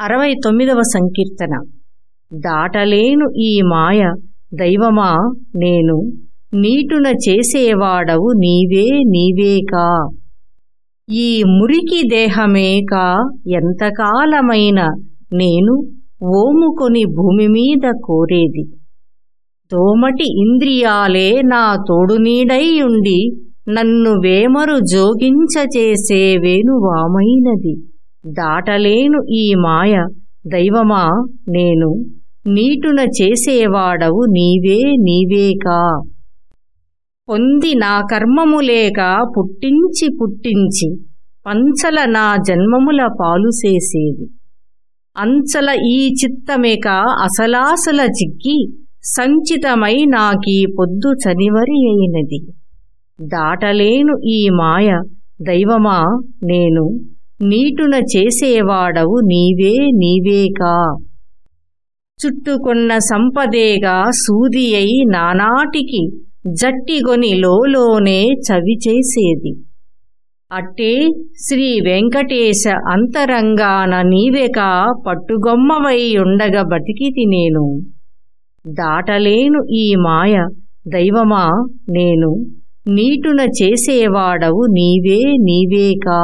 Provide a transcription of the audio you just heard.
అరవై తొమ్మిదవ సంకీర్తన. దాటలేను ఈ మాయ దైవమా నేను? నీటున చేసేవాడవు నీవే నీవేకా? ఈ మురికి దేహమేకా? ఎంతకాలమైన నేను ఓముకొని భూమి మీద కోరేది? దోమటి ఇంద్రియాలే నా తోడునీడైయుండి నన్ను వేమరు జోగించచేసే వేణువామైనది దాటలేను ఈ మాయ. దైవమా నేను? నీటున చేసేవాడవు నీవే నీవేకా. పొంది నా కర్మములేక పుట్టించి పుట్టించి పంచల నా జన్మముల పాలు చేసేది. అంచల ఈ చిత్తమేక అసలాసల చిక్కి సంచితమై నాకీ పొద్దు చనివరి అయినది. దాటలేను ఈ మాయ. దైవమా నేను? నీటున చేసేవాడవు నీవే నీవేకా చుట్టుకొన్న సంపదేగా సూది అయి నానాటికి జట్టిగొని లోలోనే చవి చేసేది అట్టే శ్రీ వెంకటేశ అంతరంగాన నీవెక పట్టుగొమ్మవై ఉండగ బతికితి నేను దాటలేను ఈ మాయ దైవమా నేను. నీటున చేసేవాడవు నీవే నీవేకా